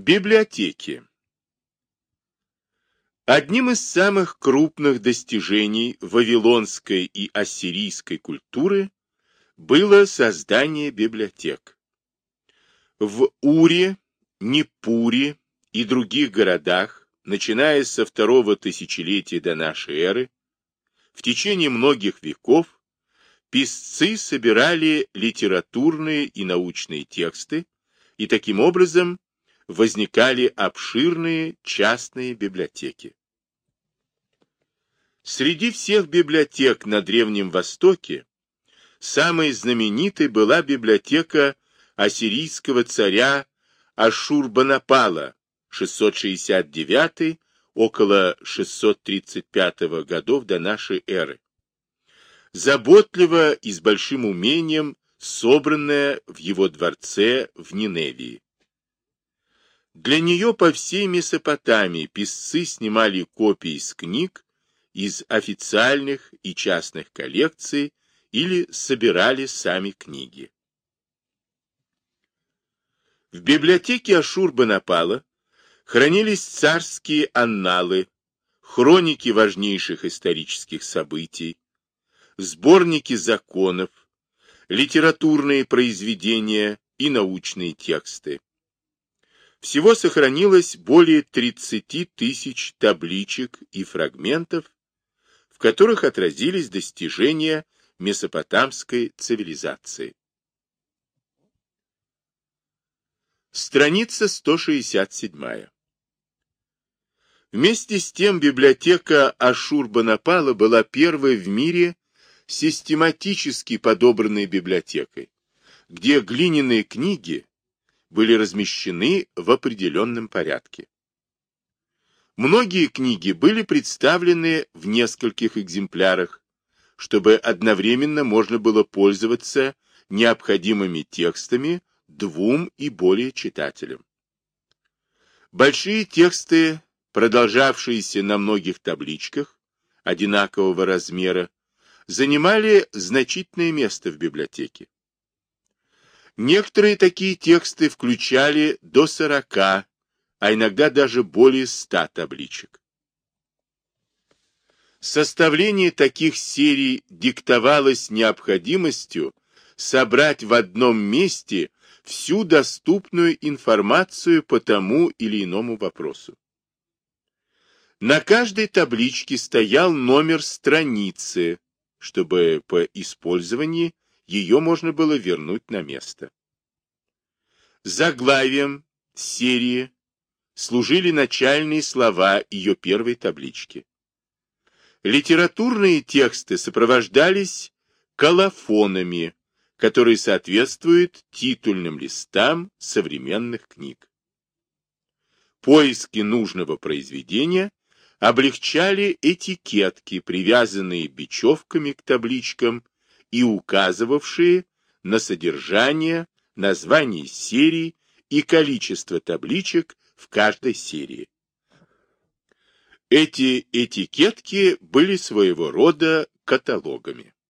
Библиотеки. Одним из самых крупных достижений вавилонской и ассирийской культуры было создание библиотек. В Уре, Непуре и других городах, начиная со второго тысячелетия до нашей эры, в течение многих веков писцы собирали литературные и научные тексты, и таким образом возникали обширные частные библиотеки. Среди всех библиотек на Древнем Востоке самой знаменитой была библиотека ассирийского царя Ашурбанапала 669 около 635 годов до нашей эры. Заботливо и с большим умением собранная в его дворце в Ниневии. Для нее по всей Месопотамии писцы снимали копии из книг, из официальных и частных коллекций или собирали сами книги. В библиотеке Ашурбанапала хранились царские анналы, хроники важнейших исторических событий, сборники законов, литературные произведения и научные тексты. Всего сохранилось более 30 тысяч табличек и фрагментов, в которых отразились достижения месопотамской цивилизации. Страница 167. Вместе с тем библиотека Ашурбанапала была первой в мире систематически подобранной библиотекой, где глиняные книги были размещены в определенном порядке. Многие книги были представлены в нескольких экземплярах, чтобы одновременно можно было пользоваться необходимыми текстами двум и более читателям. Большие тексты, продолжавшиеся на многих табличках одинакового размера, занимали значительное место в библиотеке. Некоторые такие тексты включали до 40, а иногда даже более 100 табличек. Составление таких серий диктовалось необходимостью собрать в одном месте всю доступную информацию по тому или иному вопросу. На каждой табличке стоял номер страницы, чтобы по использовании ее можно было вернуть на место. Заглавием серии служили начальные слова ее первой таблички. Литературные тексты сопровождались колофонами, которые соответствуют титульным листам современных книг. Поиски нужного произведения облегчали этикетки, привязанные бечевками к табличкам и указывавшие на содержание, название серии и количество табличек в каждой серии. Эти этикетки были своего рода каталогами.